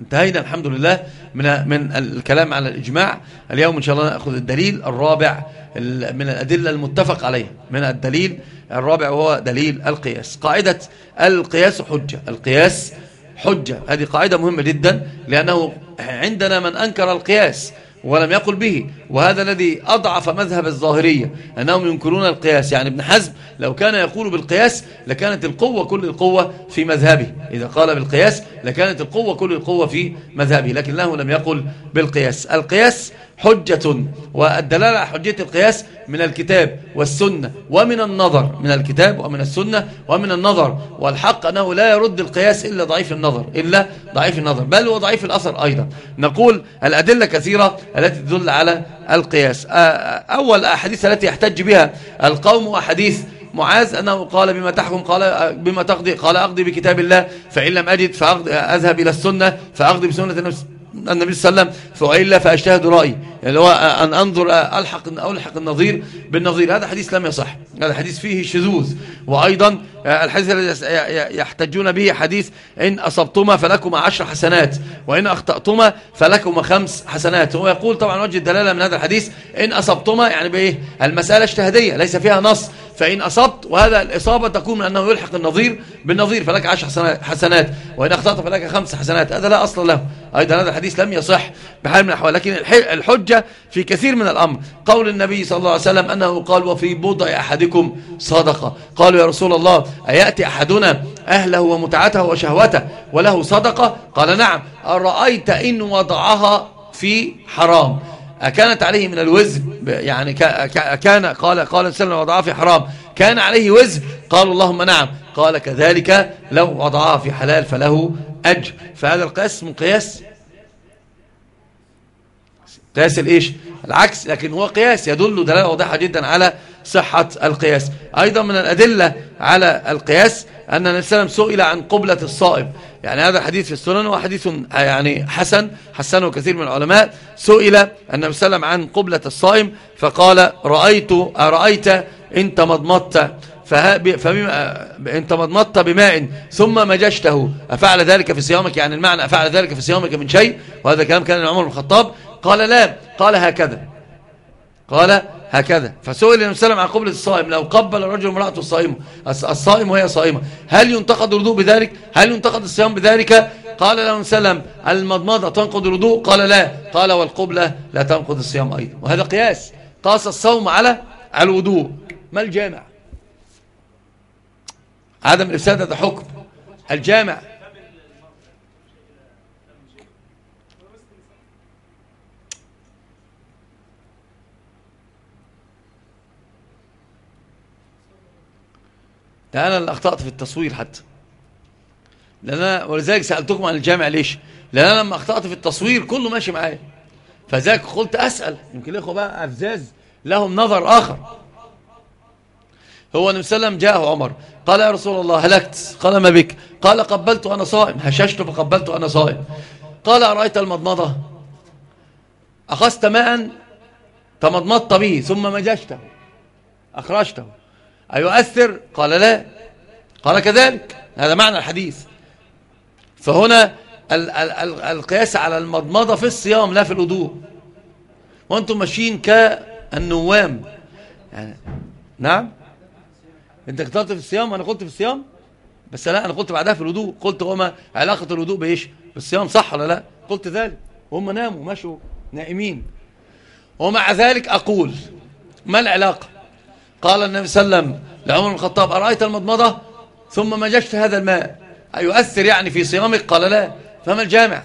انتهينا الحمد لله من من الكلام على الإجماع. اليوم إن شاء الله نأخذ الدليل الرابع من الأدلة المتفق عليها من الدليل الرابع وهو دليل القياس. قاعدة القياس حجة القياس حجة. هذه قاعدة مهمة جدا لأنه عندنا من أنكر القياس ولم يقل به. وهذا الذي أضعف مذهب الظاهرية أنهم ينكرون القياس. يعني ابن حزم لو كان يقول بالقياس لكانت القوة كل القوة في مذهبه. إذا قال بالقياس لكانت القوة كل القوة في مذهبه لكنه لم يقل بالقياس. القياس حجة والدلالة على حجية القياس من الكتاب والسنة ومن النظر من الكتاب ومن السنة ومن النظر. والحق أنه لا يرد القياس إلا ضعيف النظر إلا ضعيف النظر بل وضعيف الأثر أيضا. نقول الأدلة كثيرة التي تدل على القياس. أول أحاديث التي يحتج بها القوم وحديث معاذ أنه قال بما تحكم قال بما تقضي قال أقضي بكتاب الله فإن لم أجد فأذهب إلى السنة فأقضي بسنة النبي. صلى الله عليه وسلم فإلا فأجتهد رأيي. اللي هو أن أنظر ألحق, ألحق النظير بالنظير. هذا حديث لم يصح. هذا حديث فيه شذوذ. وأيضا الحديث الذي يحتجون به حديث إن أصبتما فلكما عشر حسنات وإن أخطأتما فلكما خمس حسنات. هو يقول طبعا وجه الدلالة من هذا الحديث إن أصبتما يعني بإيه؟ المسألة اجتهادية ليس فيها نص. فإن أصبت وهذا الإصابة تكون من أنه يلحق النظير بالنظير فلك عشر حسنات وإن أخطأت فلك خمس حسنات. هذا لا أصل له. أيضا هذا الحديث لم يصح بحال من الأحوال. لكن الحجة في كثير من الأمر. قول النبي صلى الله عليه وسلم أنه قال وفي بضع أحدكم صدقة قالوا يا رسول الله أيأتي أحدنا أهله ومتعته وشهوته وله صدقة؟ قال نعم. أرأيت إن وضعها في حرام؟ أكانت عليه من الوزن؟ يعني كان قال قال سلم وضعها في حرام. كان عليه وزن؟ قال اللهم نعم. قال كذلك لو وضعها في حلال فله أجر. فهذا القياس من قياس قياس الإيش؟ العكس لكن هو قياس يدل دلالة واضحة جدا على صحة القياس. أيضا من الأدلة على القياس أن النبي صلى الله عليه وسلم سئل عن قبلة الصائم. يعني هذا الحديث في السنن وحديث يعني حسن حسنه كثير من العلماء. سئل النبي صلى الله عليه وسلم عن قبلة الصائم فقال رأيت أرأيت إن تمضمضت فبما إن تمضمضت بماء ثم مجشته. أفعل ذلك في صيامك؟ يعني المعنى أفعل ذلك في صيامك من شيء؟ وهذا كلام كان عمر بن الخطاب. قال لا قال هكذا. قال هكذا. فسئل النبي صلى الله عليه وسلم عن قبلة الصائم لو قبل الرجل امرأته الصائمة الصائم وهي صائمة هل ينتقد الوضوء بذلك؟ هل ينتقد الصيام بذلك؟ قال له وسلم المضمضة تنقض الوضوء؟ قال لا. قال والقبلة لا تنقض الصيام أيضا. وهذا قياس. قاس الصوم على الوضوء. ما الجامع؟ عدم الإفساد هذا حكم. الجامع ده أنا اللي أخطأت في التصوير حتى. لأن أنا ولذلك سألتكم عن الجامع ليش؟ لأن أنا لما أخطأت في التصوير كله ماشي معايا. فذلك قلت أسأل. يمكن الإخوة بقى أفزاز لهم نظر آخر. هو النبي صلى الله عليه وسلم جاءه عمر. قال يا رسول الله هلكت. قال ما بك؟ قال قبلت وأنا صائم. هششت فقبلت وأنا صائم. قال أرأيت المضمضة؟ أخذت ماء تمضمضت به ثم مججته أخرجته. أيؤثر؟ قال لا. قال كذلك. هذا معنى الحديث. فهنا ال ال ال القياس على المضمضة في الصيام لا في الوضوء. وأنتم ماشيين كالنوام. يعني نعم. أنت قلت في الصيام وأنا قلت في الصيام. بس لا أنا قلت بعدها في الوضوء. قلت وما علاقة الوضوء بإيش؟ بالصيام صح ولا لا؟ قلت ذلك. وهم ناموا مشوا نائمين. ومع ذلك أقول ما العلاقة؟ قال النبي صلى الله عليه وسلم لعمر بن الخطاب أرأيت المضمضة؟ ثم مجشت هذا الماء. أيؤثر يعني في صيامك قال لا. فما الجامع؟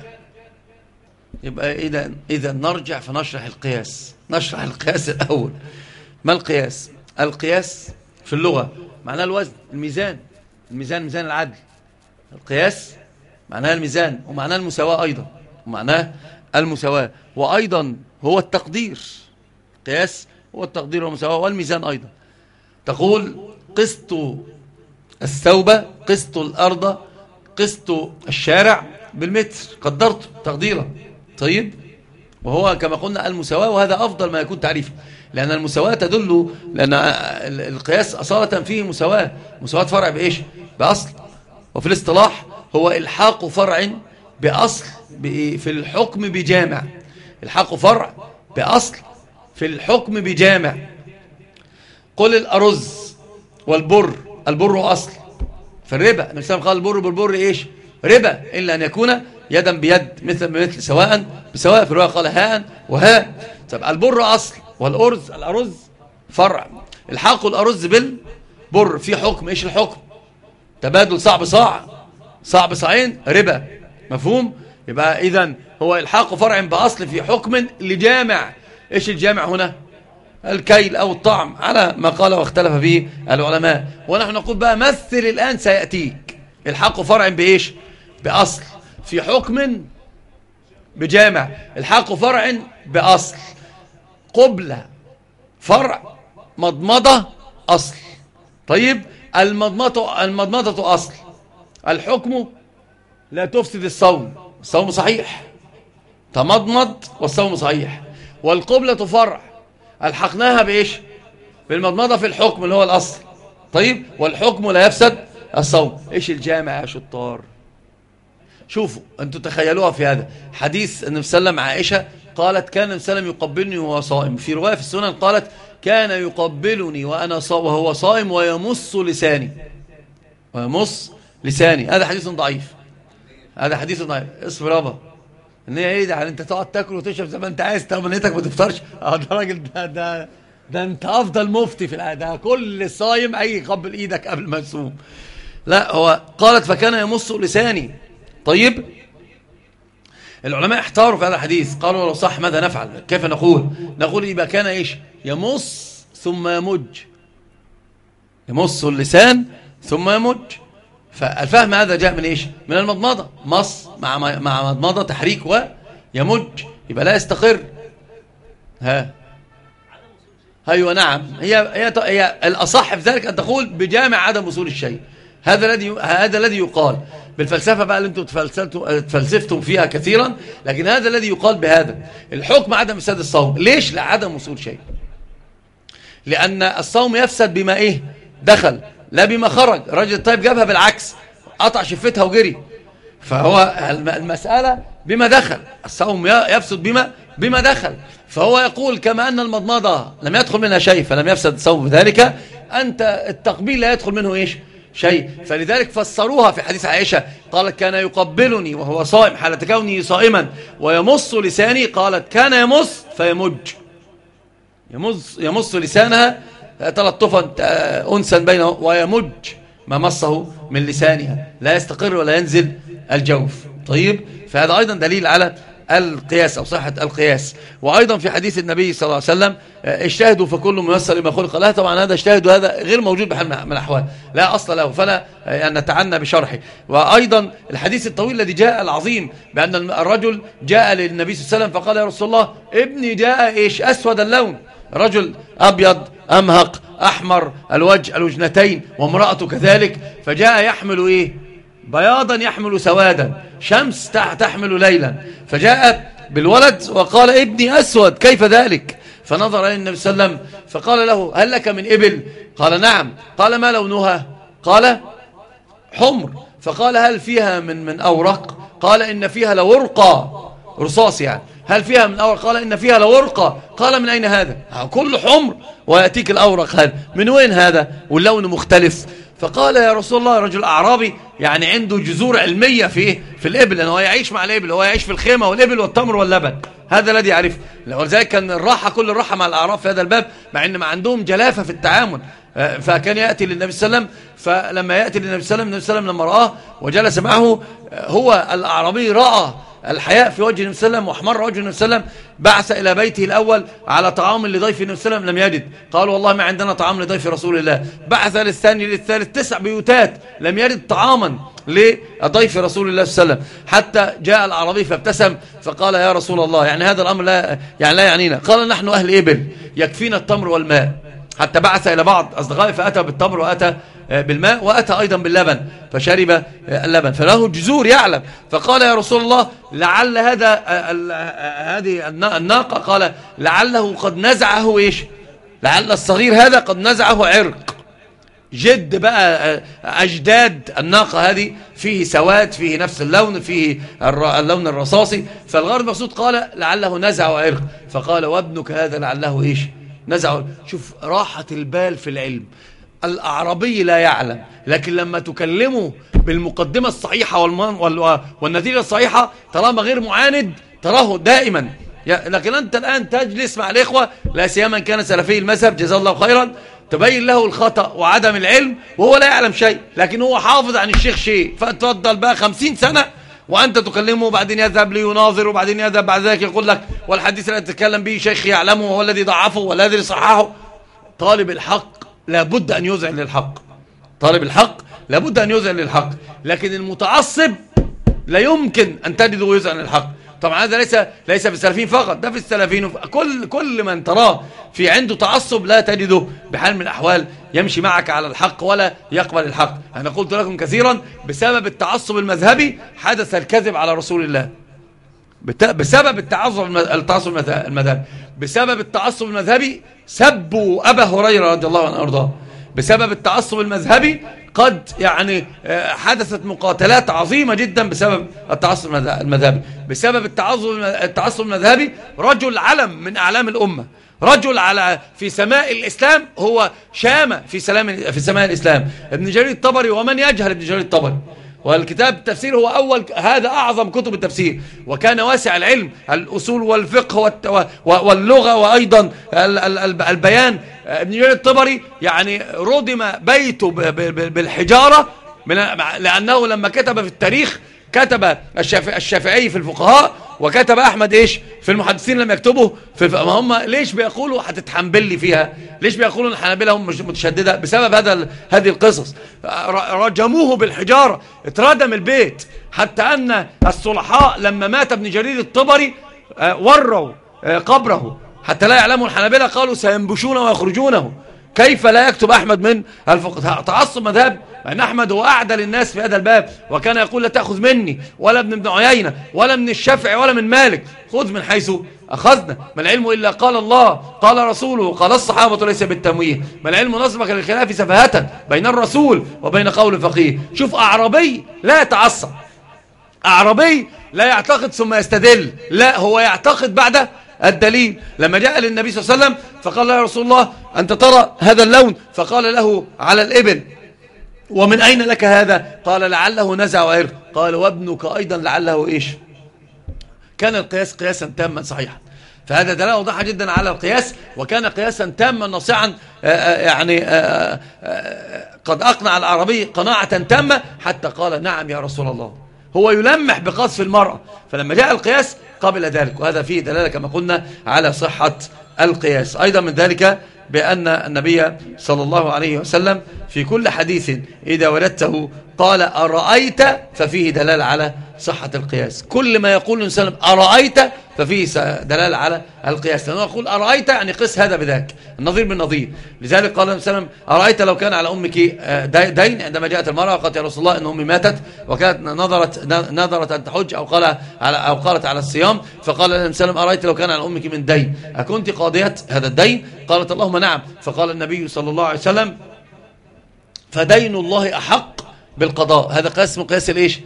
يبقى إذا إذا نرجع فنشرح القياس. نشرح القياس الأول. ما القياس؟ القياس في اللغة معناه الوزن الميزان. الميزان ميزان العدل. القياس معناه الميزان ومعناه المساواة أيضا ومعناه المساواة. وأيضا هو التقدير. قياس هو التقدير والمساواة والميزان أيضا. تقول قسط الثوب قسط الأرض قسط الشارع بالمتر قدرته تقديرا. طيب؟ وهو كما قلنا المساواة وهذا أفضل ما يكون تعريفا. لأن المساواة تدل لأن القياس أصالة فيه مساواة. مساواة فرع بإيش؟ بأصل. وفي الاصطلاح هو إلحاق فرع بأصل في الحكم بجامع. الحق فرع بأصل في الحكم بجامع. قل الأرز والبر البر أصل. في الربا النبي صلى الله عليه وسلم قال البر بالبر إيش؟ ربا إلا أن يكون يدا بيد مثل بمثل سواء بسواء في الرواية قال هاء وهاء. طب البر أصل والأرز الأرز فرع. الحق الأرز بالبر في حكم. إيش الحكم؟ تبادل صعب صاع صعب صاعين ربا. مفهوم؟ يبقى إذا هو الحاق فرع بأصل في حكم لجامع. إيش الجامع هنا؟ الكيل أو الطعم على ما قال واختلف به العلماء. ونحن نقول بقى مثل الآن سيأتيك. الحق فرع بإيش؟ بأصل. في حكم بجامع. الحق فرع بأصل. قبلة فرع مضمضة أصل. طيب المضمضة, المضمضة أصل. الحكم لا تفسد الصوم. الصوم صحيح. تمضمض والصوم صحيح. والقبلة فرع. ألحقناها بإيش؟ بالمضمضة في الحكم اللي هو الأصل. طيب والحكم لا يفسد الصوم. إيش الجامع يا شطار؟ شوفوا أنتوا تخيلوها في هذا. حديث النبي صلى الله عليه وسلم عائشة قالت كان النبي صلى الله عليه وسلم يقبلني وهو صائم. في رواية في السنن قالت كان يقبلني وأنا صائم وهو صائم ويمص لساني. ويمص لساني. هذا حديث ضعيف. هذا حديث ضعيف. اصبر يابا. إن هي إيه ده؟ أنت تقعد تاكل وتشرب زي ما أنت عايز طب نيتك ما تفطرش. آه ده راجل ده ده ده أنت أفضل مفتي في العاده كل صايم اي يقبل إيدك قبل ما يصوم. لا هو قالت فكان يمص لساني. طيب العلماء احتاروا في هذا الحديث. قالوا لو صح ماذا نفعل؟ كيف نقول؟ نقول يبقى كان إيش؟ يمص ثم يمج. يمص اللسان ثم يمج. فالفهم هذا جاء من إيش؟ من المضمضة. مص مع مع مضمضة تحريك ويمج يبقى لا يستقر. ها. أيوه نعم. هي هي هي الأصح في ذلك أن تقول بجامع عدم وصول الشيء. هذا الذي هذا الذي يقال. بالفلسفة بقى اللي أنتم تفلسفتم فيها كثيرا لكن هذا الذي يقال بهذا. الحكم عدم إفساد الصوم. ليش؟ لعدم وصول شيء. لأن الصوم يفسد بما إيه؟ دخل. لا بما خرج. الراجل الطيب جابها بالعكس قطع شفتها وجري. فهو المسألة بما دخل. الصوم يفسد بما بما دخل. فهو يقول كما أن المضمضة لم يدخل منها شيء فلم يفسد الصوم بذلك أنت التقبيل لا يدخل منه إيش؟ شيء. فلذلك فسروها في حديث عائشة. قالت كان يقبلني وهو صائم حالة كونه صائما ويمص لساني. قالت كان يمص فيمج. يمص, يمص لسانها تلطفا أنسا بينه ويمج ما مصه من لسانها. لا يستقر ولا ينزل الجوف. طيب؟ فهذا أيضا دليل على القياس أو صحة القياس. وأيضا في حديث النبي صلى الله عليه وسلم اجتهدوا فكل ميسر لما خلق. له طبعا هذا اجتهد وهذا غير موجود بحال من الأحوال. لا أصل له فلا أن نتعنى بشرحه. وأيضا الحديث الطويل الذي جاء العظيم بأن الرجل جاء للنبي صلى الله عليه وسلم فقال يا رسول الله ابني جاء إيش؟ أسود اللون. رجل أبيض أمهق أحمر الوجه الوجنتين وامرأته كذلك فجاء يحمل إيه؟ بياضا يحمل سوادا شمس تحمل ليلا. فجاء بالولد وقال ابني أسود كيف ذلك؟ فنظر إلى النبي صلى الله عليه وسلم فقال له هل لك من إبل؟ قال نعم. قال ما لونها؟ قال حمر. فقال هل فيها من من أورق؟ قال إن فيها لورقة رصاص يعني. هل فيها من أورق؟ قال إن فيها لورقة. قال من أين هذا؟ كل حمر. ويأتيك الأورق هذا. من وين هذا؟ واللون مختلف. فقال يا رسول الله رجل أعرابي يعني عنده جذور علمية في في الإبل لأنه هو يعيش مع الإبل هو يعيش في الخيمة والإبل والتمر واللبن. هذا الذي يعرف. ولذلك كان الراحة كل الراحة مع الأعراب في هذا الباب مع أن ما عندهم جلافة في التعامل. آه، فكان يأتي للنبي صلى الله عليه وسلم. فلما يأتي للنبي صلى الله عليه وسلم النبي صلى الله عليه وسلم لما رآه وجلس معه آه، هو الأعرابي رأى الحياء في وجه النبي صلى الله عليه وسلم واحمر وجه النبي صلى الله عليه وسلم بعث إلى بيته الأول على طعام لضيف النبي صلى الله عليه وسلم لم يجد. قال والله ما عندنا طعام لضيف رسول الله. بعث للثاني للثالث تسع بيوتات لم يجد طعاما لضيف رسول الله صلى الله عليه وسلم. حتى جاء العربي فابتسم فقال يا رسول الله يعني هذا الأمر لا يعني لا يعنينا. قال نحن أهل إبل يكفينا التمر والماء. حتى بعث إلى بعض أصدقائي فأتى بالتمر وأتى بالماء وأتى أيضا باللبن فشرب آه، اللبن. فله جزور يعلم. فقال يا رسول الله لعل هذا آه، هذه الناقة. قال لعله قد نزعه إيش؟ لعل الصغير هذا قد نزعه عرق. جد بقى أجداد الناقة هذه فيه سواد فيه نفس اللون فيه اللون الرصاصي. فالغرض المقصود قال لعله نزع وعرق فقال وابنك هذا لعله إيش؟ نزع شوف راحة البال في العلم. الأعربي لا يعلم. لكن لما تكلمه بالمقدمة الصحيحة والنتيجة الصحيحة طالما غير معاند تراه دائما. لكن أنت الآن تجلس مع الإخوة لا سيما كان سلفي المذهب جزاه الله خيرا تبين له الخطأ وعدم العلم وهو لا يعلم شيء. لكن هو حافظ عن الشيخ شيء. فتفضل بقى خمسين سنة وأنت تكلمه وبعدين يذهب ليناظر وبعدين يذهب بعد ذلك يقول لك والحديث الذي تتكلم به شيخ يعلمه وهو الذي ضعفه والذي صححه. طالب الحق لابد أن يذعن للحق. طالب الحق لابد أن يذعن للحق. لكن المتعصب لا يمكن أن تجده يذعن للحق. طبعا هذا ليس ليس في السلفيين فقط ده في السلفيين كل كل من تراه في عنده تعصب لا تجده بحال من الأحوال يمشي معك على الحق ولا يقبل الحق. أنا قلت لكم كثيرا بسبب التعصب المذهبي حدث الكذب على رسول الله. بسبب التعصب التعصب المذهبي. بسبب التعصب المذهبي سبوا أبا هريرة رضي الله عنه وأرضاه. بسبب التعصب المذهبي قد يعني آه، حدثت مقاتلات عظيمة جدا بسبب التعصب المذهبي. بسبب التعصب المذهبي رجل علم من أعلام الأمة. رجل على في سماء الإسلام هو شامة في سلام في سماء الإسلام. ابن جرير الطبري ومن يجهل ابن جرير الطبري؟ والكتاب التفسير هو أول هذا أعظم كتب التفسير. وكان واسع العلم الأصول والفقه واللغة وأيضا البيان. ابن جرير الطبري يعني ردم بيته بالحجارة لأنه لما كتب في التاريخ كتب الشافعي في الفقهاء وكتب أحمد إيش؟ في المحدثين لم يكتبوا في ما هم ليش بيقولوا هتتحنبل لي فيها؟ ليش بيقولوا الحنابلة هم متشددة؟ بسبب هذا هذه القصص. رجموه بالحجارة. اتردم البيت. حتى أن الصلحاء لما مات ابن جرير الطبري آه، وروا آه، قبره. حتى لا يعلموا الحنابلة قالوا سينبشونه ويخرجونه. كيف لا يكتب أحمد من الفقه؟ تعصب مذهب أن أحمد هو أعدل الناس في هذا الباب وكان يقول لا تأخذ مني ولا ابن ابن عيينة ولا من الشافعي ولا من مالك. خذ من حيث أخذنا. ما العلم إلا قال الله قال رسوله قال الصحابة ليس بالتمويه. ما العلم نصبك للخلاف سفهة بين الرسول وبين قول فقيه. شوف أعربي لا يتعصب. أعربي لا يعتقد ثم يستدل. لا هو يعتقد بعد الدليل. لما جاء للنبي صلى الله عليه وسلم فقال له يا رسول الله أنت ترى هذا اللون؟ فقال له على الإبل. ومن أين لك هذا؟ قال لعله نزع وعرق قال وابنك أيضا لعله إيش؟ كان القياس قياسا تاما صحيحا. فهذا دلالة واضحة جدا على القياس وكان قياسا تاما نصيعا آه، آه، يعني آه، قد أقنع العربي قناعة تامة حتى قال نعم يا رسول الله. هو يلمح بقذف المرأة. فلما جاء القياس قبل ذلك وهذا فيه دلالة كما قلنا على صحة القياس. أيضا من ذلك بأن النبي صلى الله عليه وسلم في كل حديث إذا ولدته قال أرأيت ففيه دلالة على صحة القياس. كل ما يقول الإنسان أرأيت؟ ففيه دلالة على القياس. لأنه يقول أرأيت يعني قس هذا بذاك؟ النظير بالنظير. لذلك قال النبي صلى الله عليه وسلم أرأيت لو كان على أمك آه، دين؟ عندما جاءت المرأة قالت يا رسول الله أن أمي ماتت وكانت نظرت نظرت أن تحج أو, قال على أو قالت على الصيام. فقال النبي صلى الله عليه وسلم أرأيت لو كان على أمك من دين؟ أكنت قاضية هذا الدين؟ قالت اللهم نعم. فقال النبي صلى الله عليه وسلم فدين الله أحق بالقضاء. هذا قياس من قياس الإيش؟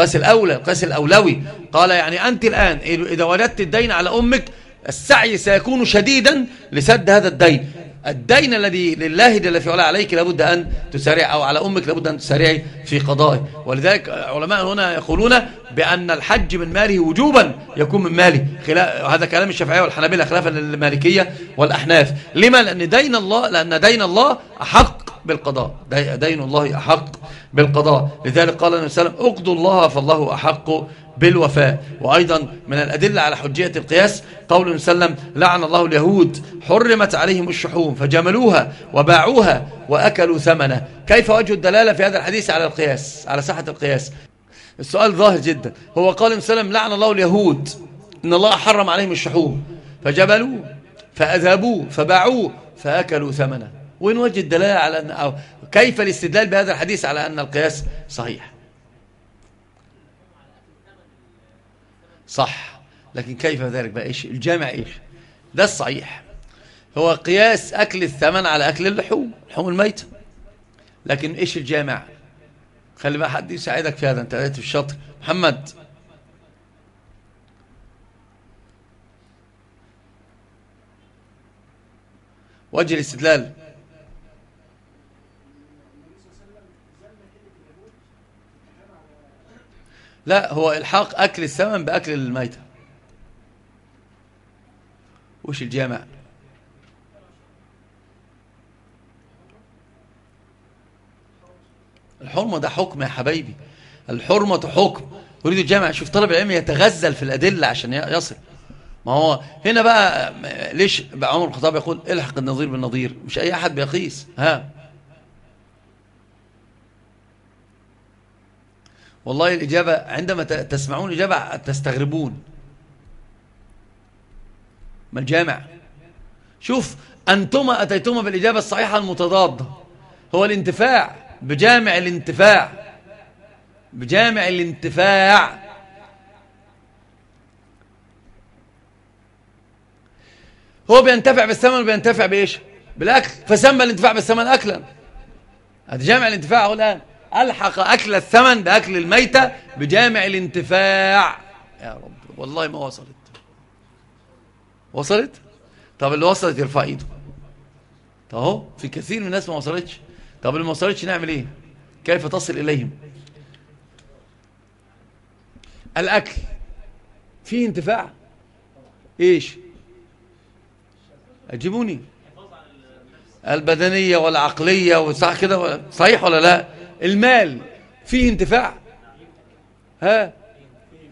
القياس الأولى القياس الأولوي. قال يعني أنت الآن إذا وجدت الدين على أمك السعي سيكون شديدا لسد هذا الدين. الدين الذي لله جل في علاه عليك لابد أن تسارع أو على أمك لابد أن تسارعي في قضائه. ولذلك علماء هنا يقولون بأن الحج من ماله وجوبا يكون من ماله. هذا كلام الشافعية والحنابلة خلافا للمالكية والأحناف. لما؟ لأن دين الله لأن دين الله أحق. بالقضاء. دين الله أحق بالقضاء. لذلك قال النبي صلى الله عليه وسلم اقضوا الله فالله أحق بالوفاء. وأيضا من الأدلة على حجية القياس قول النبي صلى الله عليه وسلم لعن الله اليهود حرمت عليهم الشحوم فجملوها وباعوها وأكلوا ثمنه. كيف وجه الدلالة في هذا الحديث على القياس على صحة القياس؟ السؤال ظاهر جدا. هو قال النبي صلى الله عليه وسلم لعن الله اليهود إن الله حرم عليهم الشحوم فجبلوه فأذهبوه فباعوه فأكلوا ثمنه. وين وجه الدلالة على أن أو كيف الاستدلال بهذا الحديث على أن القياس صحيح. صح. لكن كيف ذلك بقى؟ إيش؟ الجامع إيش؟ ده الصحيح. هو قياس أكل الثمن على أكل اللحوم لحوم الميتة لكن إيش الجامع؟ خلي بقى حد يساعدك في هذا أنت قلت في الشطر محمد. وجه الاستدلال. لا هو الحاق أكل الثمن بأكل الميتة. وش الجامع؟ الحرمة ده حكم يا حبايبي. الحرمة حكم. يريد الجامع شوف طلب العلم يتغزل في الأدلة عشان يصل. ما هو هنا بقى ليش بقى عمر الخطاب يقول إلحق النظير بالنظير؟ مش أي أحد بيقيس. ها؟ والله الإجابة عندما تسمعون الإجابة تستغربون. ما الجامع؟ شوف أنتما أتيتما بالإجابة الصحيحة المتضادة هو الانتفاع. بجامع الانتفاع. بجامع الانتفاع. هو بينتفع بالثمن وبينتفع بإيش؟ بالأكل. فسمى الانتفاع بالثمن أكلا. هذا جامع الانتفاع هو الآن. ألحق أكل الثمن بأكل الميتة بجامع الانتفاع. يا رب والله ما وصلت. وصلت؟ طب اللي وصلت يرفع إيده. أهو في كثير من الناس ما وصلتش. طب اللي ما وصلتش نعمل إيه؟ كيف تصل إليهم؟ الأكل فيه انتفاع. إيش؟ أجيبوني. البدنية والعقلية وصح كده؟ صحيح ولا لا؟ المال فيه انتفاع. ها؟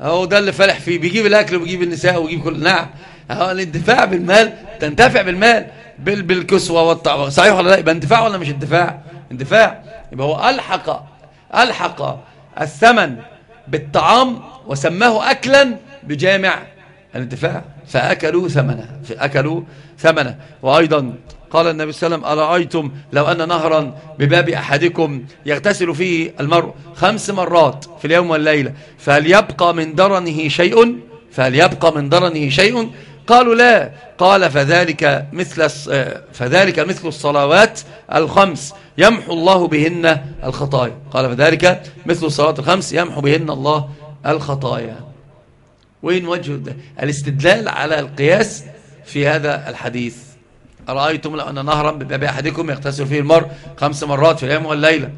هو ده اللي فالح فيه. بيجيب الأكل وبيجيب النساء وبيجيب كل نعم. هو الانتفاع بالمال تنتفع بالمال. بال بالكسوة والطعام صحيح ولا لا؟ يبقى انتفاع ولا مش انتفاع؟ انتفاع. يبقى هو ألحق ألحق الثمن بالطعام وسماه أكلا بجامع الانتفاع. فأكلوا ثمنه. فأكلوا ثمنه. وأيضا قال النبي صلى الله عليه وسلم أرأيتم لو أن نهرا بباب أحدكم يغتسل فيه المرء خمس مرات في اليوم والليلة فهل يبقى من درنه شيء؟ فهل يبقى من درنه شيء؟ قالوا لا. قال فذلك مثل فذلك مثل الصلوات الخمس يمحو الله بهن الخطايا. قال فذلك مثل الصلوات الخمس يمحو بهن الله الخطايا. وين وجه الاستدلال على القياس في هذا الحديث؟ أرأيتم لو أن نهرا بباب أحدكم يغتسل فيه المرء خمس مرات في اليوم والليلة.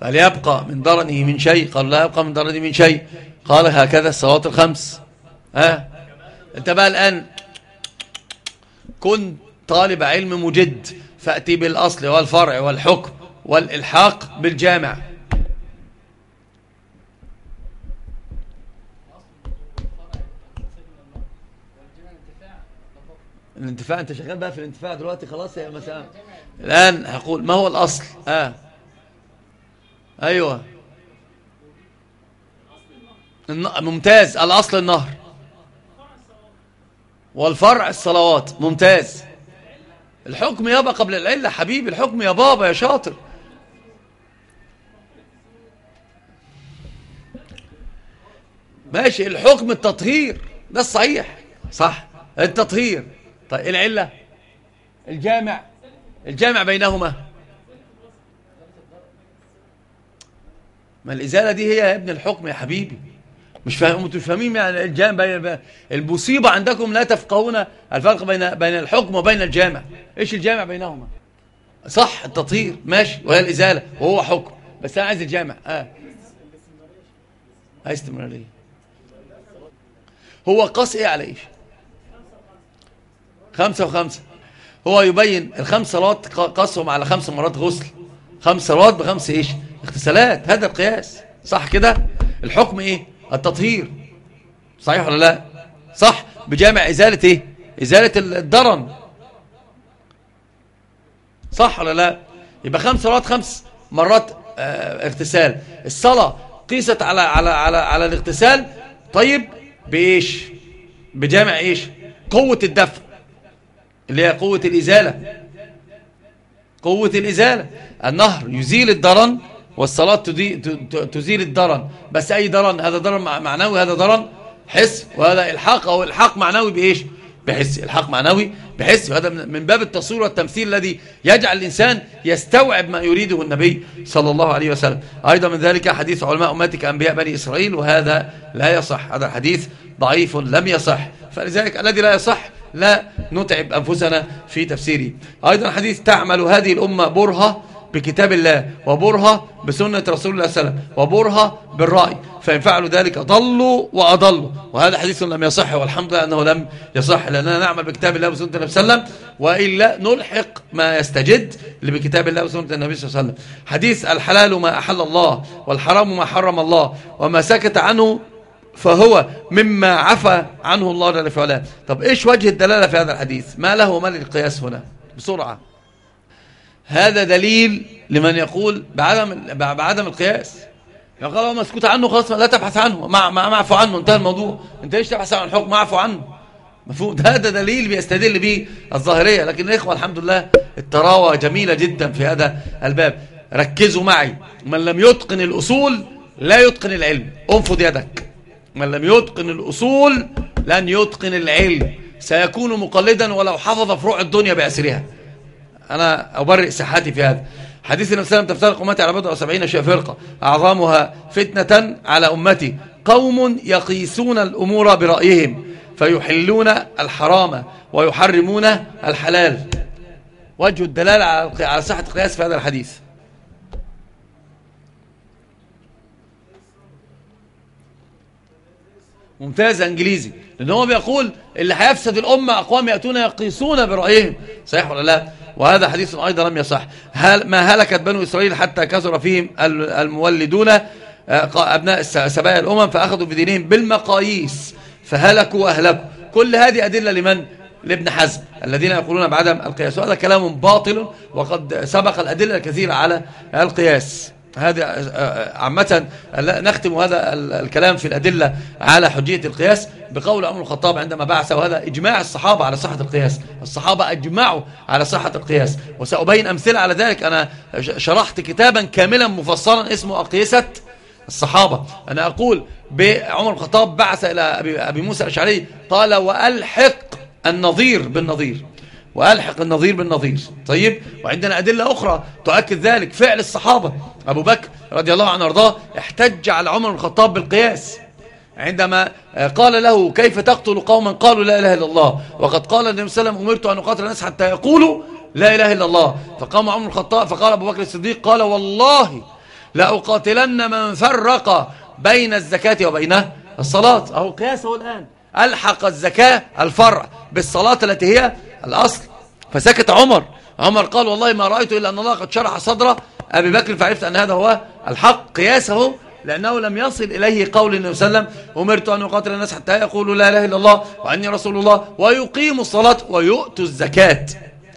فهل يبقى من درنه من شيء. قال لا يبقى من درنه من شيء. قال هكذا الصلوات الخمس. ها؟ أنت بقى الآن كن طالب علم مجد. فأتي بالأصل والفرع والحكم والإلحاق بالجامع. الانتفاع انت شغال بقى في الانتفاع دلوقتي خلاص يا مساء. الآن هقول ما هو الأصل؟ آه. أيوة. ممتاز. الأصل النهر. والفرع الصلوات. ممتاز. الحكم يابا قبل العلة حبيبي. الحكم يا بابا يا شاطر. ماشي. الحكم التطهير. ده الصحيح. صح. التطهير. طيب العلة؟ الجامع. الجامع بينهما. ما الإزالة دي هي يا ابن الحكم يا حبيبي. مش فاهم أنتوا مش فاهمين يعني الجامع بين المصيبة عندكم لا تفقهون الفرق بين بين الحكم وبين الجامع. إيش الجامع بينهما؟ صح التطهير. ماشي. وهي الإزالة. وهو حكم. بس أنا عايز الجامع. آه. عايز استمرارية. هو قاس إيه على إيش؟ خمسة وخمسة. هو يبين الخمس صلوات قصهم على خمس مرات غسل. خمس صلوات بخمس إيش؟ اغتسالات. هذا القياس. صح كده؟ الحكم إيه؟ التطهير. صحيح ولا لا؟ صح. بجامع إزالة إيه؟ إزالة الدرن. صح ولا لا؟ يبقى خمس صلوات خمس مرات آه اغتسال. الصلاة قيست على على على على الاغتسال. طيب بإيش؟ بجامع إيش؟ قوة الدفع. اللي هي قوة الإزالة. قوة الإزالة. النهر يزيل الدرن والصلاة تزيل الدرن. بس أي درن؟ هذا درن معنوي هذا درن حس. وهذا إلحاق أو إلحاق معنوي بإيش؟ بحسي الحق معنوي بحسي وهذا من باب التصوير والتمثيل الذي يجعل الإنسان يستوعب ما يريده النبي صلى الله عليه وسلم. أيضا من ذلك حديث علماء أمتك أنبياء بني إسرائيل وهذا لا يصح. هذا الحديث ضعيف لم يصح. فلذلك الذي لا يصح لا نتعب أنفسنا في تفسيره أيضا حديث تعمل هذه الأمة برهة بكتاب الله وبرهة بسنة رسول الله صلى الله عليه وسلم وبرهة بالرأي فإن فعلوا ذلك ضلوا وأضلوا. وهذا حديث لم يصح والحمد لله أنه لم يصح لأننا نعمل بكتاب الله وسنة النبي صلى الله عليه وسلم وإلا نلحق ما يستجد بكتاب الله وسنة النبي صلى الله عليه وسلم. حديث الحلال ما أحل الله والحرام ما حرم الله وما سكت عنه فهو مما عفى عنه الله جل وعلا. طب إيش وجه الدلالة في هذا الحديث؟ ما له وما للقياس هنا بسرعة. هذا دليل لمن يقول بعدم بعدم القياس. يقول هو مسكوت عنه خلاص لا تبحث عنه. مع معفو عنه انتهى الموضوع. انت ليش تبحث عن الحكم؟ معفو عنه. مفهوم؟ هذا دليل بيستدل به الظاهرية. لكن الاخوه الحمد لله التراوى جميلة جدا في هذا الباب. ركزوا معي. من لم يتقن الأصول لا يتقن العلم. انفض يدك. من لم يتقن الأصول لن يتقن العلم. سيكون مقلدا ولو حفظ فروع الدنيا بأسرها. أنا أبرئ صحتي في هذا. حديث النبي صلى الله عليه وسلم تفترق أمتي على بضع وسبعين فرقة. أعظمها فتنة على أمتي. قوم يقيسون الأمور برأيهم فيحلون الحرام ويحرمون الحلال. وجه الدلالة على صحة القياس في هذا الحديث. ممتاز انجليزي لأن هو بيقول اللي هيفسد الأمة أقوام يأتون يقيسون برأيهم. صحيح ولا لا؟ وهذا حديث أيضا لم يصح. هل ما هلكت بنو إسرائيل حتى كثر فيهم المولدون آه، أبناء سبايا الأمم فأخذوا بدينهم بالمقاييس فهلكوا وأهلكوا. كل هذه أدلة لمن؟ لابن حزم الذين يقولون بعدم القياس. وهذا كلام باطل وقد سبق الأدلة الكثيرة على القياس. هذا آه، آه، عامة نختم هذا الكلام في الأدلة على حجية القياس بقول عمر الخطاب عندما بعث وهذا إجماع الصحابة على صحة القياس. الصحابة أجمعوا على صحة القياس. وسأبين أمثلة على ذلك. أنا شرحت كتابا كاملا مفصلا اسمه أقيسة الصحابة. أنا أقول بعمر الخطاب بعث إلى أبي موسى الأشعري قال وألحق النظير بالنظير. وألحق النظير بالنظير. طيب؟ وعندنا أدلة أخرى تؤكد ذلك. فعل الصحابة. أبو بكر رضي الله عنه وأرضاه احتج على عمر الخطاب بالقياس. عندما قال له كيف تقتل قوما؟ قالوا لا إله إلا الله. وقد قال النبي صلى الله عليه وسلم أمرت أن أقاتل الناس حتى يقولوا لا إله إلا الله. فقام عمر الخطاب فقال أبو بكر الصديق قال والله لأقاتلن من فرق بين الزكاة وبين الصلاة. أهو قياسه الآن. ألحق الزكاة الفرع بالصلاة التي هي الأصل. فسكت عمر. عمر قال والله ما رأيت إلا أن الله قد شرح صدر أبي بكر فعرفت أن هذا هو الحق قياسه لأنه لم يصل إليه قول النبي صلى الله عليه وسلم. أمرت أن أقاتل الناس حتى يقولوا لا إله إلا الله وأني رسول الله ويقيموا الصلاة ويؤتوا الزكاة.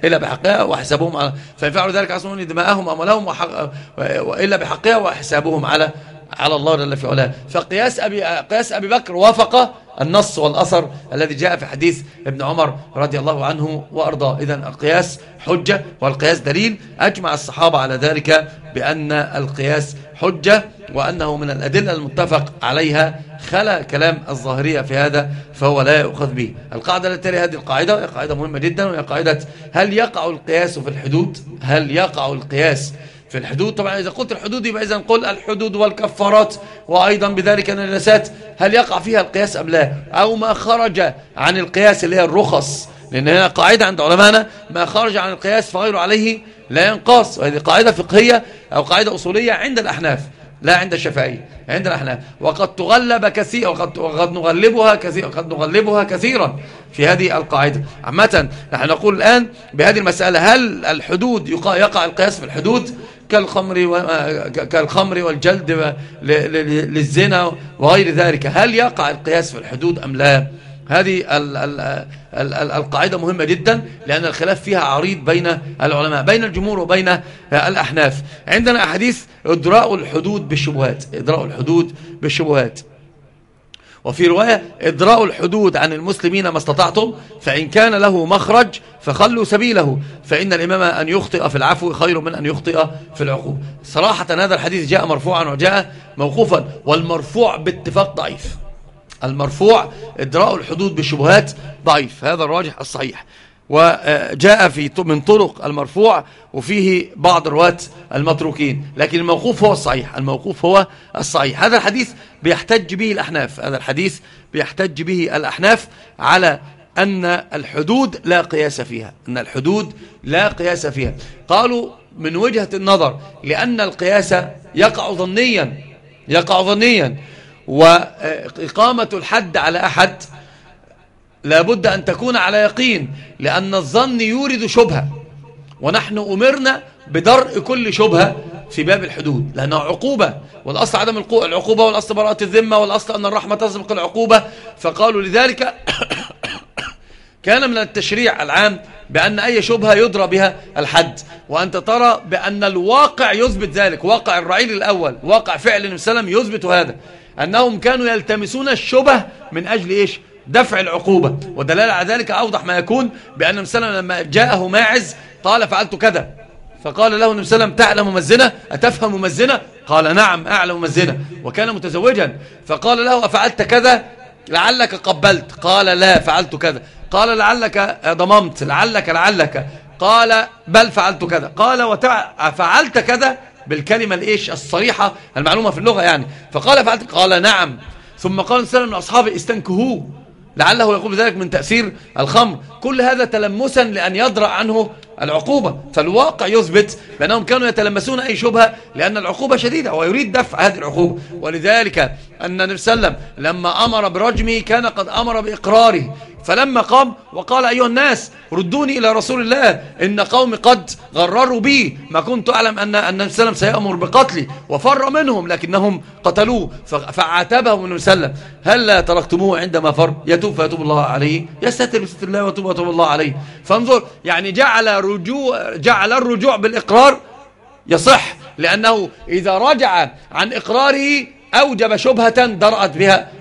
إلا بحقها وحسابهم على فيفعلوا ذلك عصمون دماءهم وأموالهم وإلا بحقها وحسابهم على على الله جل في علاه. فقياس أبي, قياس أبي بكر وافق النص والأثر الذي جاء في حديث ابن عمر رضي الله عنه وأرضاه. إذا القياس حجة والقياس دليل. أجمع الصحابة على ذلك بأن القياس حجة وأنه من الأدلة المتفق عليها. خلى كلام الظاهرية في هذا فهو لا يؤخذ به. القاعدة التي هذه القاعدة هي قاعدة مهمة جدا وهي قاعدة هل يقع القياس في الحدود؟ هل يقع القياس في الحدود. طبعا إذا قلت الحدود يبقى إذا نقول الحدود والكفارات وأيضا بذلك النجاسات هل يقع فيها القياس أم لا؟ أو ما خرج عن القياس اللي هي الرخص؟ لأن هنا قاعدة عند علمائنا ما خرج عن القياس فغير عليه لا ينقص وهذه قاعدة فقهية أو قاعدة أصولية عند الأحناف لا عند الشافعية عند الأحناف. وقد تغلب كثيرا وقد, وقد نغلبها كثيرا وقد نغلبها كثيرا في هذه القاعدة. عامة نحن نقول الآن بهذه المسألة هل الحدود يقع القياس في الحدود؟ كالخمر كالخمر والجلد للزنا وغير ذلك. هل يقع القياس في الحدود أم لا؟ هذه القاعدة مهمة جدا لأن الخلاف فيها عريض بين العلماء بين الجمهور وبين الأحناف. عندنا أحاديث إدراء الحدود بالشبهات إدراء الحدود بالشبهات. وفي رواية إدراء الحدود عن المسلمين ما استطعتم فإن كان له مخرج فخلوا سبيله فإن الإمام أن يخطئ في العفو خير من أن يخطئ في العقوب صراحة هذا الحديث جاء مرفوعا وجاء موقوفا والمرفوع باتفاق ضعيف. المرفوع ادراء الحدود بالشبهات ضعيف هذا الراجح الصحيح. وجاء في من طرق المرفوع وفيه بعض رواة المتروكين. لكن الموقوف هو الصحيح. الموقوف هو الصحيح. هذا الحديث بيحتج به الأحناف. هذا الحديث بيحتج به الأحناف على أن الحدود لا قياس فيها. أن الحدود لا قياس فيها. قالوا من وجهة النظر لأن القياس يقع ظنيا. يقع ظنيا. وإقامة الحد على أحد لابد أن تكون على يقين لأن الظن يورد شبهة. ونحن أمرنا بدرء كل شبهة في باب الحدود لأنها عقوبة. والأصل عدم العقوبة والأصل براءة الذمة والأصل أن الرحمة تسبق العقوبة. فقالوا لذلك كان من التشريع العام بأن أي شبهة يدرى بها الحد. وأنت ترى بأن الواقع يثبت ذلك واقع الرعيل الأول واقع فعل النبي صلى الله عليه وسلم يثبت هذا. أنهم كانوا يلتمسون الشبه من أجل إيش؟ دفع العقوبة. ودلالة على ذلك أوضح ما يكون بأن صلى الله عليه وسلم لما جاءه ماعز قال فعلت كذا. فقال له النبي صلى الله عليه وسلم تعلم ممزنة أتفهم ممزنة قال نعم أعلم ممزنة وكان متزوجا. فقال له أفعلت كذا؟ لعلك قبلت. قال لا فعلت كذا. قال لعلك ضممت. لعلك لعلك. قال بل فعلت كذا. قال وتع... فعلت كذا؟ بالكلمة الإيش؟ الصريحة المعلومة في اللغة يعني. فقال فعلت قال نعم. ثم قال سلم من أصحابه استنكهوه. لعله يقول ذلك من تأثير الخمر. كل هذا تلمسا لأن يدرأ عنه العقوبة. فالواقع يثبت بأنهم كانوا يتلمسون أي شبهة لأن العقوبة شديدة ويريد دفع هذه العقوبة. ولذلك أن النبي صلى الله عليه وسلم لما أمر برجمه كان قد أمر بإقراره. فلما قام وقال أيها الناس ردوني إلى رسول الله إن قومي قد غرروا بي. ما كنت أعلم أن النبي صلى الله عليه وسلم سيأمر بقتلي وفر منهم لكنهم قتلوه. فعاتبهم النبي صلى الله عليه وسلم. تركتموه عندما فر؟ يتوب فيتوب الله عليه. يستتر بستر الله وتوب وتوب الله عليه. فانظر يعني جعل رجوع جعل الرجوع بالإقرار يصح لأنه إذا رجع عن إقراره أوجب شبهة درأت بها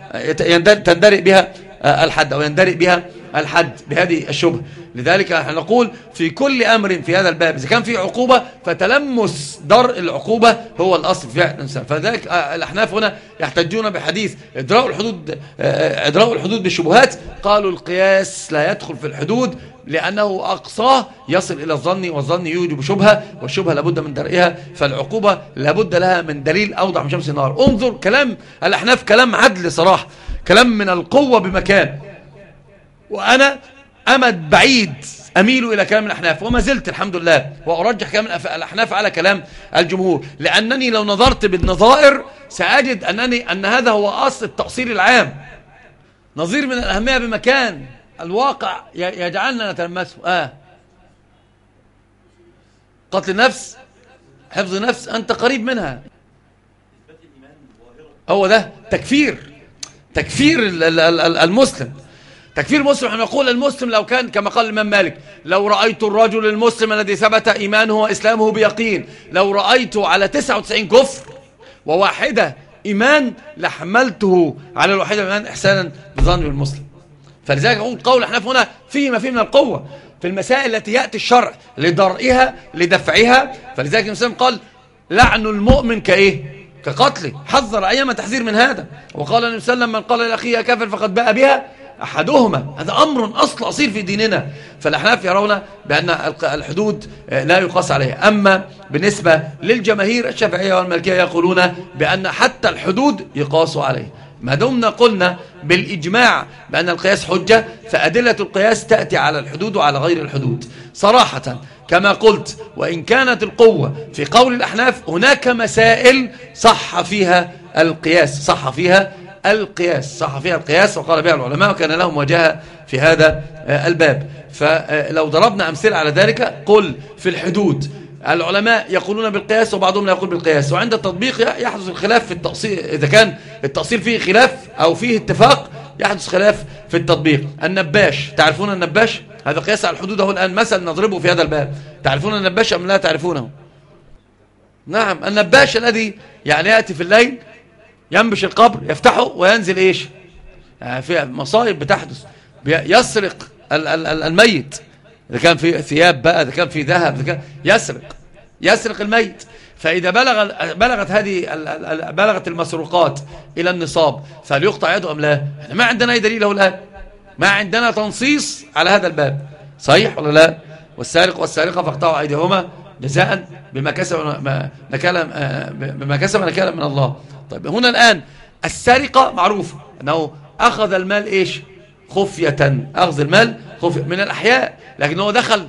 تندرئ بها الحد أو يندرئ بها الحد بهذه الشبهة. لذلك نحن نقول في كل أمر في هذا الباب إذا كان في عقوبة فتلمس درء العقوبة هو الأصل في الإنسان. فذلك الأحناف هنا يحتجون بحديث إدراء الحدود إدراء الحدود بالشبهات. قالوا القياس لا يدخل في الحدود لأنه أقصاه يصل إلى الظن والظن يوجب شبهة والشبهة لابد من درئها فالعقوبة لابد لها من دليل أوضح من شمس النار انظر كلام الأحناف كلام عدل صراحة كلام من القوة بمكان. وأنا أمد بعيد أميل إلى كلام الأحناف وما زلت الحمد لله وأرجح كلام الأحناف على كلام الجمهور. لأنني لو نظرت بالنظائر سأجد أنني أن هذا هو أصل التأصيل العام. نظير من الأهمية بمكان. الواقع يجعلنا نتلمسه آه. قتل نفس حفظ نفس أنت قريب منها. هو ده تكفير تكفير المسلم. تكفير المسلم إحنا نقول المسلم لو كان كما قال الإمام مالك لو رأيت الرجل المسلم الذي ثبت إيمانه وإسلامه بيقين لو رأيته على 99 كفر وواحدة إيمان لحملته على الواحدة إيمان إحسانا بظن المسلم فلذلك أقول قول إحنا هنا فيه ما فيه من القوة في المسائل التي يأتي الشرع لدرئها لدفعها. فلذلك المسلم قال لعن المؤمن كإيه؟ كقتله. حذر أيام تحذير من هذا. وقال النبي صلى الله عليه وسلم من قال لأخيه كافر فقد باء بها أحدهما. هذا أمر أصل أصيل في ديننا. فالأحناف يرون بأن الحدود لا يقاس عليها. أما بالنسبة للجماهير الشافعية والمالكية يقولون بأن حتى الحدود يقاس عليه ما دمنا قلنا بالإجماع بأن القياس حجة فأدلة القياس تأتي على الحدود وعلى غير الحدود. صراحة كما قلت وإن كانت القوة في قول الأحناف هناك مسائل صح فيها القياس صح فيها القياس صح فيها القياس وقال بها العلماء وكان لهم وجهة في هذا الباب. فلو ضربنا أمثلة على ذلك قل في الحدود. العلماء يقولون بالقياس وبعضهم لا يقول بالقياس. وعند التطبيق يحدث الخلاف في التأصيل إذا كان التأصيل فيه خلاف أو فيه اتفاق يحدث خلاف في التطبيق. النباش تعرفون النباش؟ هذا قياس على الحدود هو الآن مثل نضربه في هذا الباب. تعرفون النباش أم لا تعرفونه؟ نعم النباش الذي يعني يأتي في الليل ينبش القبر يفتحه وينزل إيش؟ يعني في مصائب بتحدث. يسرق الميت. إذا كان في ثياب بقى إذا كان في ذهب إذا كان يسرق يسرق الميت. فإذا بلغ بلغت هذه بلغت المسروقات إلى النصاب فليقطع يده أم لا؟ إحنا ما عندنا أي دليل له الآن. ما عندنا تنصيص على هذا الباب. صحيح ولا لا؟ والسارق والسارقة فاقطعوا أيديهما جزاء بما كسب نكالا بما كسب نكالا من الله. طيب هنا الآن السرقة معروفة أنه أخذ المال إيش؟ خفية أخذ المال خفية من الأحياء. لكن هو دخل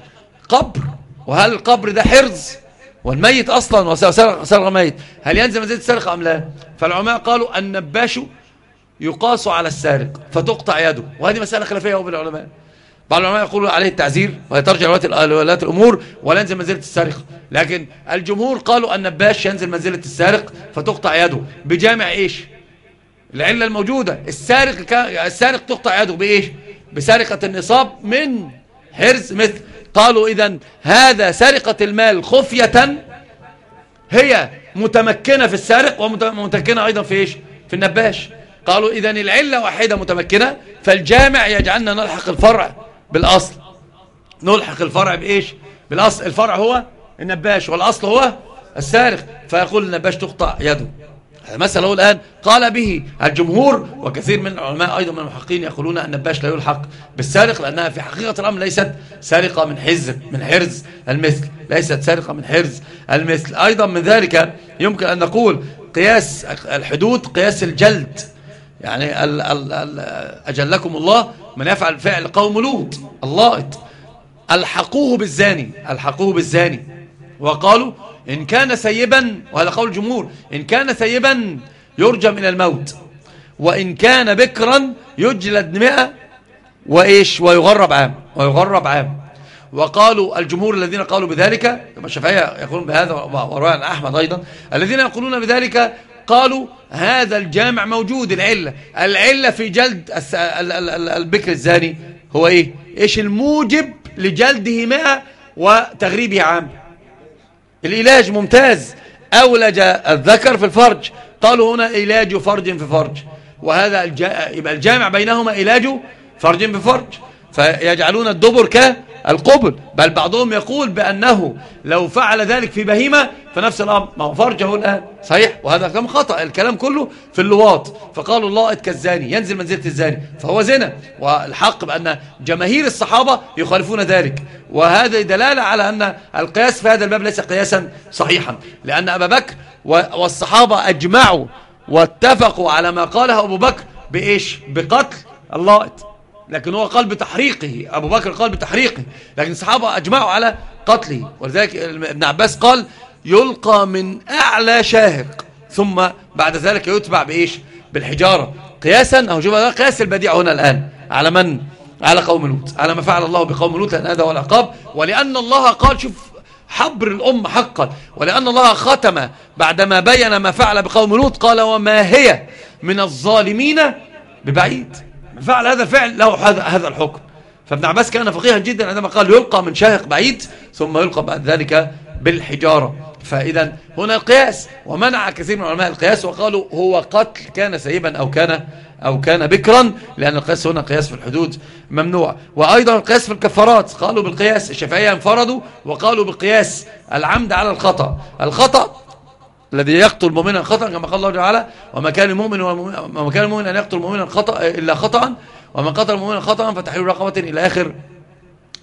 قبر. وهل القبر ده حرز؟ والميت أصلا وسرق ميت هل ينزل منزلة السرقة أم لا؟ فالعلماء قالوا النباش يقاس على السارق فتقطع يده. وهذه مسألة خلافية بين العلماء بعض العلماء يقولوا عليه التعزير ويترجع ولاة الأمور ولا ينزل منزلة السارق. لكن الجمهور قالوا النباش ينزل منزلة السارق فتقطع يده. بجامع إيش؟ العلة الموجودة. السارق السارق تقطع يده بإيش؟ بسرقة النصاب من حرز مثل. قالوا إذا هذا سرقة المال خفية. هي متمكنة في السارق ومتمكنة أيضا في إيش؟ في النباش. قالوا إذا العلة واحدة متمكنة فالجامع يجعلنا نلحق الفرع بالأصل. نلحق الفرع بإيش؟ بالأصل. الفرع هو النباش والأصل هو السارق. فيقول النباش تقطع يده. المسألة هو الآن. قال به الجمهور وكثير من العلماء أيضا من المحققين يقولون أن النباش لا يلحق بالسارق لأنها في حقيقة الأمر ليست سارقة من حز من حرز المثل ليست سارقة من حرز المثل. أيضا من ذلك يمكن أن نقول قياس الحدود قياس الجلد. يعني أجلكم الله من يفعل فعل قوم لوط. اللائط الحقوه بالزاني الحقوه بالزاني. وقالوا إن كان سيبا وهذا قول الجمهور إن كان سيبا يرجم إلى الموت وإن كان بكرا يجلد مئة وإيش؟ ويغرب عام ويغرب عام. وقالوا الجمهور الذين قالوا بذلك الشافعية يقولون بهذا ورواه عن أحمد أيضا الذين يقولون بذلك قالوا هذا الجامع موجود العلة. العلة في جلد البكر الزاني هو إيه؟ إيش الموجب لجلده مئة وتغريبه عام. العلاج ممتاز. أولج الذكر في الفرج. قالوا هنا علاج فرج في فرج. وهذا يبقى الجامع بينهما علاج فرج بفرج فيجعلون الدبر كالقبل بل بعضهم يقول بأنه لو فعل ذلك في بهيمة فنفس الأمر. ما هو فرجه الآن. صحيح. وهذا كلام خطأ. الكلام كله في اللواط. فقالوا الله كالزاني ينزل منزلة الزاني. فهو زنا. والحق بأن جماهير الصحابة يخالفون ذلك. وهذا دلالة على أن القياس في هذا الباب ليس قياسا صحيحا. لأن أبا بكر والصحابة أجمعوا واتفقوا على ما قاله أبو بكر بإيش؟ بقتل اللائط لكن هو قال بتحريقه أبو بكر قال بتحريقه لكن الصحابة أجمعوا على قتله. ولذلك ابن عباس قال يلقى من أعلى شاهق ثم بعد ذلك يتبع بإيش؟ بالحجارة. قياسا أو شوف قياس البديع هنا الآن. على من؟ على قوم لوط. على ما فعل الله بقوم لوط لأن هذا هو العقاب. ولأن الله قال شوف حبر الأم حقا. ولأن الله ختم بعدما بين ما فعل بقوم لوط قال وما هي من الظالمين ببعيد؟ فعل هذا الفعل له هذا الحكم. فابن عباس كان فقيها جدا عندما قال يلقى من شاهق بعيد ثم يلقى بعد ذلك بالحجارة. فإذا هنا القياس ومنع كثير من علماء القياس وقالوا هو قتل كان سيبا أو كان أو كان بكرا لأن القياس هنا قياس في الحدود ممنوع. وأيضا القياس في الكفارات قالوا بالقياس الشافعية انفردوا وقالوا بالقياس العمد على الخطأ. الخطأ الذي يقتل مؤمنا خطأ كما قال الله تعالى وما كان المؤمن وما كان المؤمن أن يقتل مؤمنا خطأ إلا خطأ ومن قتل مؤمنا خطأ فتحرير رقبة إلى آخر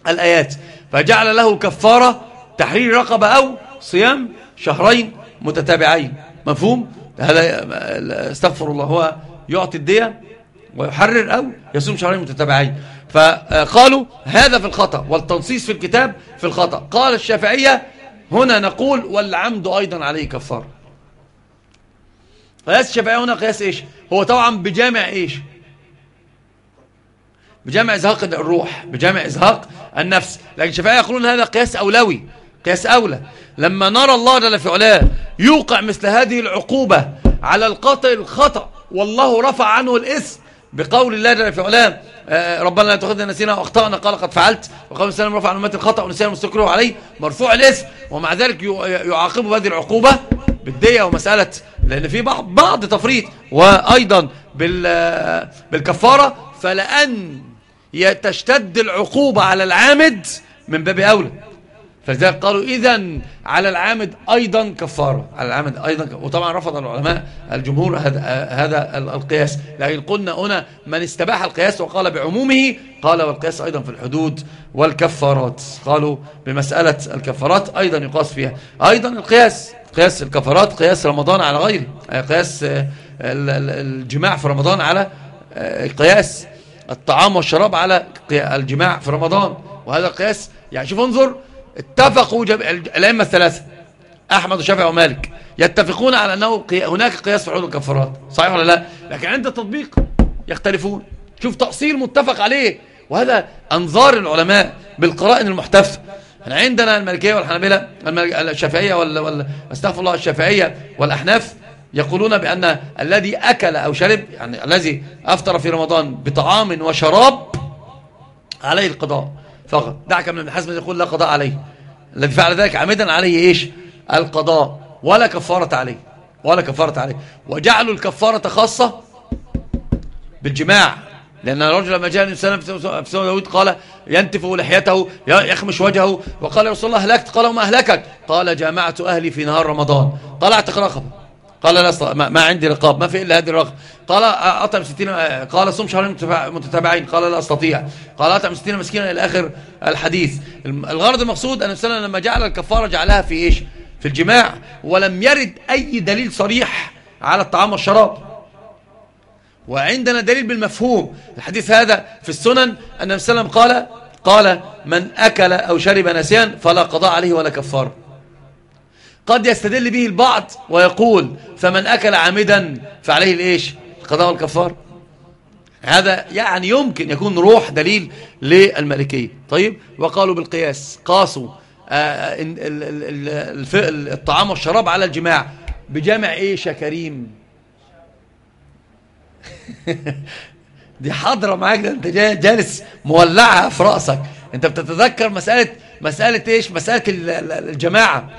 الآيات. فجعل له كفارة تحرير رقبة أو صيام شهرين متتابعين. مفهوم؟ هذا استغفر الله هو يعطي الدية ويحرر أو يصوم شهرين متتابعين. فقالوا هذا في الخطأ والتنصيص في الكتاب في الخطأ. قال الشافعية هنا نقول والعمد أيضا عليه كفار قياس الشافعية هنا قياس إيش؟ هو طبعا بجامع إيش؟ بجامع إزهاق الروح بجامع إزهاق النفس. لكن الشافعية يقولون هذا قياس أولوي قياس أولى. لما نرى الله جل في علاه يوقع مثل هذه العقوبة على القاطع الخطأ والله رفع عنه الاسم بقول الله جل في علاه آه، ربنا لا تاخذنا نسينا واخطانا قال قد فعلت. وقال السلام رفع عن امه الخطأ ونسينا مستقره عليه. مرفوع الاسم ومع ذلك يعاقبه بهذه العقوبة بالدية ومسألة لأن في بعض بعض تفريط وأيضا بالكفارة فلأن تشتد العقوبة على العامد من باب أولى. فلذلك قالوا إذا على العامد أيضا كفارة. على العامد أيضا كفارة. وطبعا رفض العلماء الجمهور هذا, هذا القياس. لكن قلنا هنا من استباح القياس وقال بعمومه قال والقياس أيضا في الحدود والكفارات. قالوا بمسألة الكفارات أيضا يقاس فيها. أيضا القياس قياس الكفارات قياس رمضان على غيره قياس الجماع في رمضان على قياس الطعام والشراب على الجماع في رمضان. وهذا قياس يعني شوف انظر اتفقوا الأئمة الثلاثة أحمد وشافعي ومالك يتفقون على أنه هناك قياس في حدود الكفارات صحيح ولا لا؟ لكن عند التطبيق يختلفون. شوف تأصيل متفق عليه وهذا أنظار العلماء بالقرائن المحتفة عندنا المالكية والحنابلة الشافعية ولا استغفر الله الشافعية والأحناف يقولون بأن الذي أكل أو شرب يعني الذي أفطر في رمضان بطعام وشراب عليه القضاء فقط. دعك من ابن حزم يقول لا قضاء عليه. الذي فعل ذلك عمدا عليه إيش؟ القضاء. ولا كفارة عليه. ولا كفارة عليه. وجعلوا الكفارة خاصة بالجماع. لأن الرجل لما جاء الإنسان في سنة داود قال ينتف لحيته يخمش وجهه. وقال يا رسول الله هلكت قال وما أهلكك؟ قال جامعت أهلي في نهار رمضان. قال اعتق رقبه قال لا ما عندي رقاب ما في إلا هذه الرقبة قال أطعم ستين قال صم شهرين متتابعين. قال لا أستطيع. قال أطعم ستين مسكينا إلى آخر الحديث. الغرض المقصود أن السنة لما جعل الكفارة جعلها في إيش؟ في الجماع ولم يرد أي دليل صريح على الطعام والشراب. وعندنا دليل بالمفهوم. الحديث هذا في السنن أن النبي قال قال من أكل أو شرب نسيان فلا قضاء عليه ولا كفاره قد يستدل به البعض ويقول فمن أكل عامدا فعليه الإيش؟ القضاء والكفار. هذا يعني يمكن يكون روح دليل للمالكية. طيب وقالوا بالقياس قاسوا آه، الطعام والشراب على الجماع بجامع إيش يا كريم؟ دي حاضرة معاك ده انت جالس مولعها في رأسك. انت بتتذكر مسألة مسألة إيش؟ مسألة الجماعة.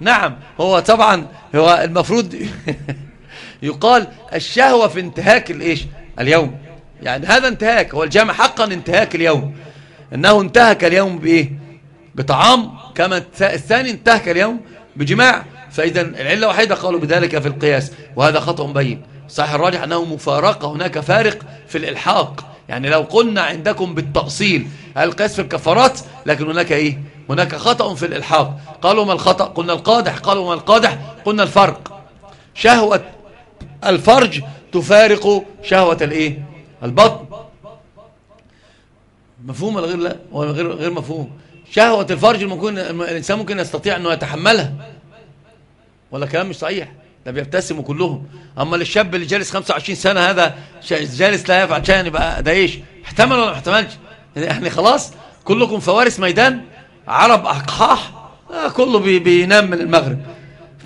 نعم هو طبعا هو المفروض يقال الشهوة في انتهاك الإيش؟ اليوم. يعني هذا انتهاك هو الجامع حقا انتهاك اليوم. إنه انتهك اليوم بإيه؟ بطعام. كما الثاني انتهك اليوم بجماع. فاذا العلة وحيده قالوا بذلك في القياس وهذا خطأ بين. صحيح الراجح أنه مفارقة هناك فارق في الإلحاق. يعني لو قلنا عندكم بالتأصيل القياس في الكفارات لكن هناك إيه؟ هناك خطأ في الإلحاق. قالوا ما الخطأ؟ قلنا القادح. قالوا ما القادح؟ قلنا الفرق. شهوة الفرج تفارق شهوة الإيه؟ البطن. مفهوم ولا غير لا؟ ولا غير غير مفهوم. شهوة الفرج ممكن الإنسان ممكن يستطيع أنه يتحملها. ولا كلام مش صحيح. ده بيبتسموا كلهم. أما للشاب اللي جالس 25 سنة هذا جالس لا يفعل شيئا يبقى ده إيش؟ احتمل ولا ما احتملش؟ يعني خلاص كلكم فوارس ميدان عرب أقحاح آه كله بي بينام من المغرب.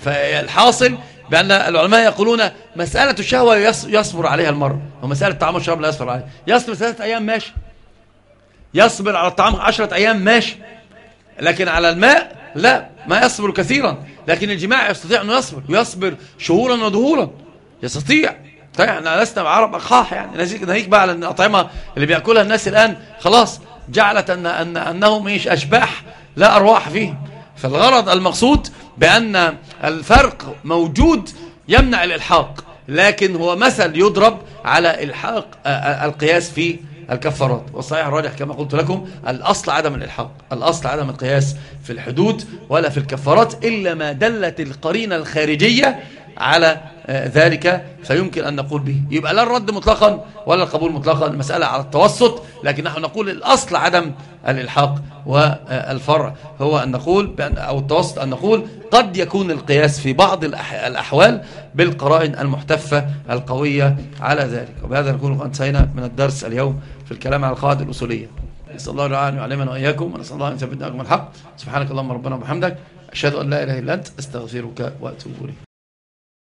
فالحاصل بأن العلماء يقولون مسألة الشهوة يصبر عليها المرء ومسألة الطعام والشراب لا يصبر عليها. يصبر ثلاثة أيام ماشي. يصبر على الطعام عشرة أيام ماشي. لكن على الماء لا ما يصبر كثيرا. لكن الجماع يستطيع أنه يصبر ويصبر شهورا ودهورا. يستطيع. طيب إحنا لسنا عرب أقحاح يعني. ناهيك بقى على الأطعمة اللي بيأكلها الناس الآن. خلاص جعلت أن أن أنهم إيش؟ أشباح لا أرواح فيهم. فالغرض المقصود بأن الفرق موجود يمنع الإلحاق لكن هو مثل يضرب على إلحاق القياس في الكفارات. والصحيح الراجح كما قلت لكم الأصل عدم الإلحاق الأصل عدم القياس في الحدود ولا في الكفارات إلا ما دلت القرينة الخارجية على ذلك فيمكن أن نقول به. يبقى لا الرد مطلقا ولا القبول مطلقا المسألة على التوسط لكن نحن نقول الأصل عدم الإلحاق والفرع هو أن نقول بأن أو التوسط أن نقول قد يكون القياس في بعض الأحوال بالقرائن المحتفة القوية على ذلك. وبهذا نكون قد انتهينا من الدرس اليوم في الكلام على القواعد الأصولية. نسأل الله أن يعلمنا وإياكم ونسأل الله أن يثبتنا الحق. سبحانك اللهم ربنا وبحمدك أشهد أن لا إله إلا أنت أستغفرك وأتوب إليك.